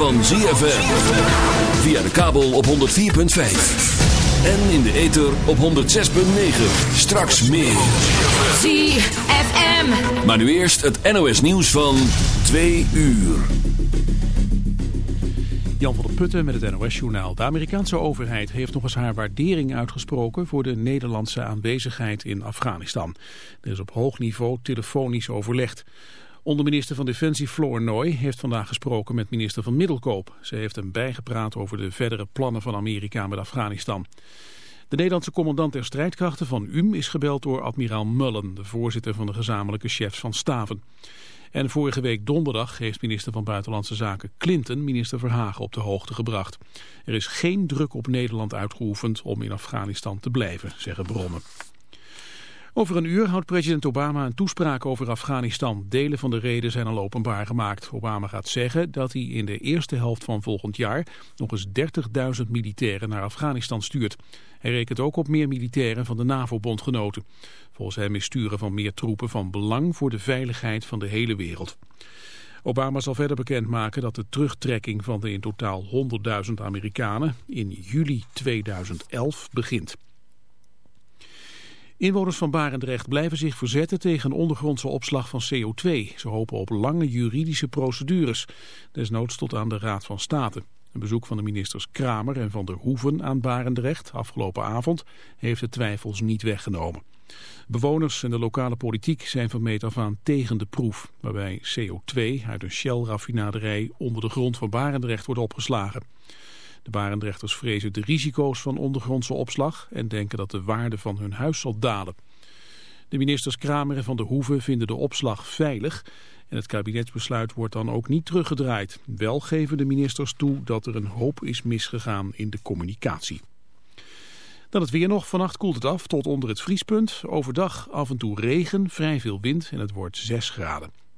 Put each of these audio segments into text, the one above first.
van ZFM. Via de kabel op 104.5. En in de ether op 106.9. Straks meer. ZFM. Maar nu eerst het NOS nieuws van 2 uur. Jan van der Putten met het NOS-journaal. De Amerikaanse overheid heeft nog eens haar waardering uitgesproken voor de Nederlandse aanwezigheid in Afghanistan. Er is op hoog niveau telefonisch overlegd. Onderminister van Defensie Floor heeft vandaag gesproken met minister van Middelkoop. Ze heeft hem bijgepraat over de verdere plannen van Amerika met Afghanistan. De Nederlandse commandant der strijdkrachten van UM is gebeld door admiraal Mullen, de voorzitter van de gezamenlijke chefs van staven. En vorige week donderdag heeft minister van Buitenlandse Zaken Clinton minister Verhagen op de hoogte gebracht. Er is geen druk op Nederland uitgeoefend om in Afghanistan te blijven, zeggen bronnen. Over een uur houdt president Obama een toespraak over Afghanistan. Delen van de reden zijn al openbaar gemaakt. Obama gaat zeggen dat hij in de eerste helft van volgend jaar nog eens 30.000 militairen naar Afghanistan stuurt. Hij rekent ook op meer militairen van de NAVO-bondgenoten. Volgens hem is sturen van meer troepen van belang voor de veiligheid van de hele wereld. Obama zal verder bekendmaken dat de terugtrekking van de in totaal 100.000 Amerikanen in juli 2011 begint. Inwoners van Barendrecht blijven zich verzetten tegen ondergrondse opslag van CO2. Ze hopen op lange juridische procedures, desnoods tot aan de Raad van State. Een bezoek van de ministers Kramer en Van der Hoeven aan Barendrecht afgelopen avond heeft de twijfels niet weggenomen. Bewoners en de lokale politiek zijn van meet af aan tegen de proef, waarbij CO2 uit een Shell-raffinaderij onder de grond van Barendrecht wordt opgeslagen. De Barendrechters vrezen de risico's van ondergrondse opslag en denken dat de waarde van hun huis zal dalen. De ministers Kramer en Van der Hoeven vinden de opslag veilig en het kabinetsbesluit wordt dan ook niet teruggedraaid. Wel geven de ministers toe dat er een hoop is misgegaan in de communicatie. Dan het weer nog. Vannacht koelt het af tot onder het vriespunt. Overdag af en toe regen, vrij veel wind en het wordt 6 graden.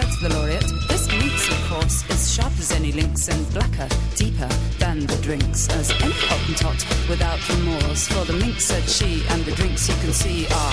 said the laureate, this week's, of course, is sharp as any lynx and blacker, deeper than the drinks, as any hottentot without remorse. For the mink, said she, and the drinks you can see are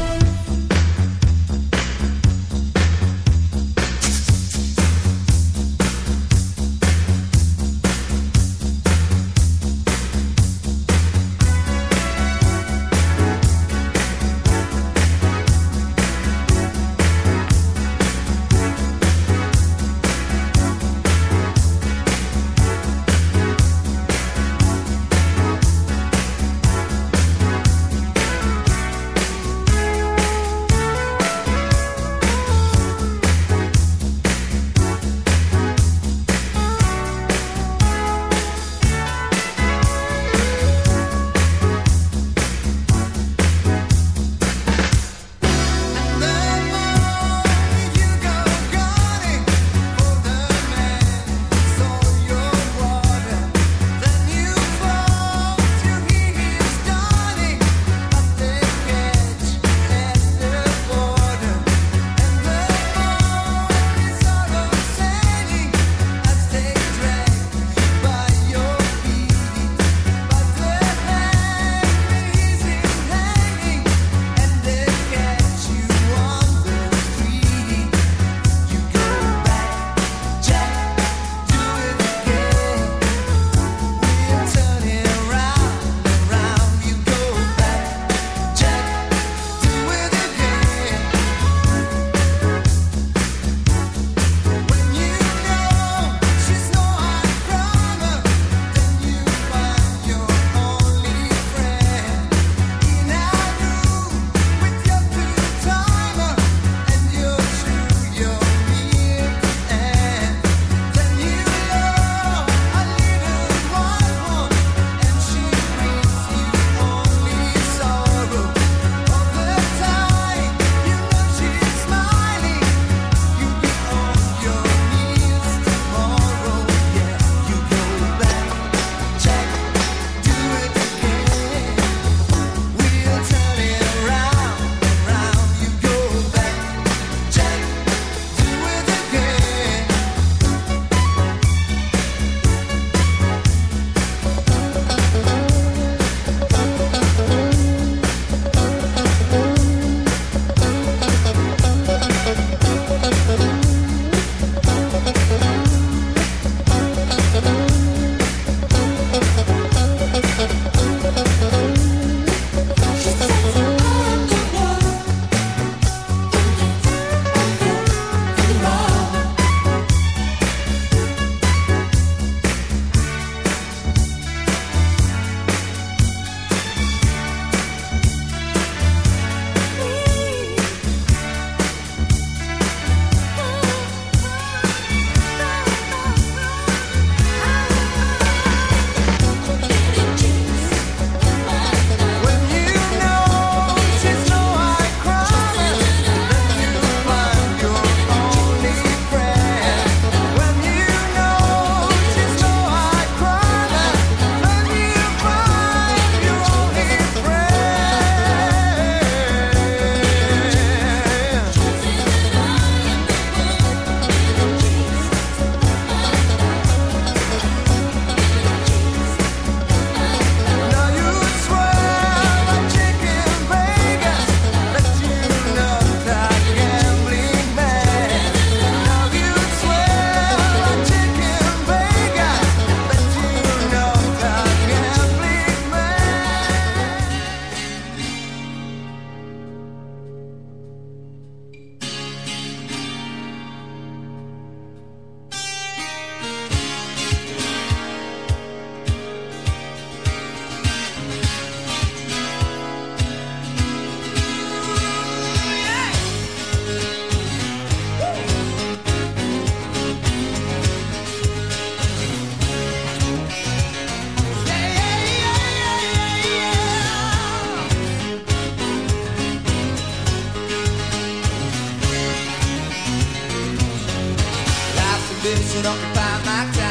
lips, so don't buy my time.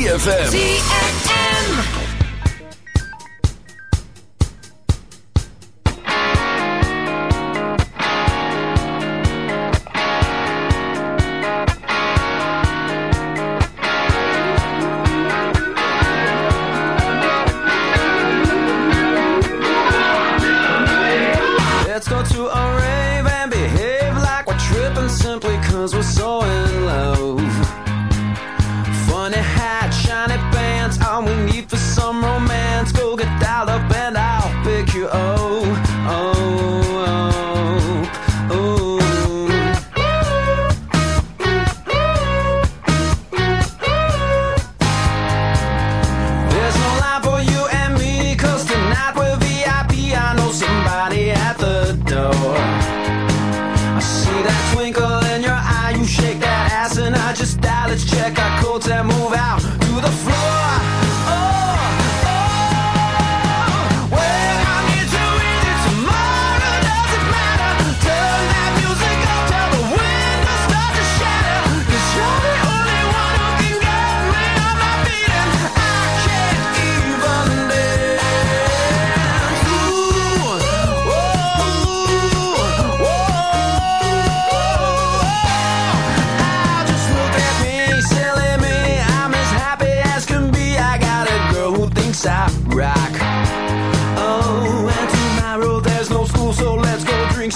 ZFM.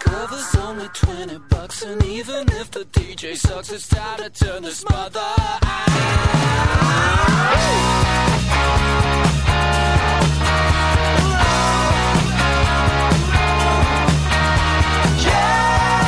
Covers only 20 bucks, and even if the DJ sucks, it's time to turn this mother out. Yeah!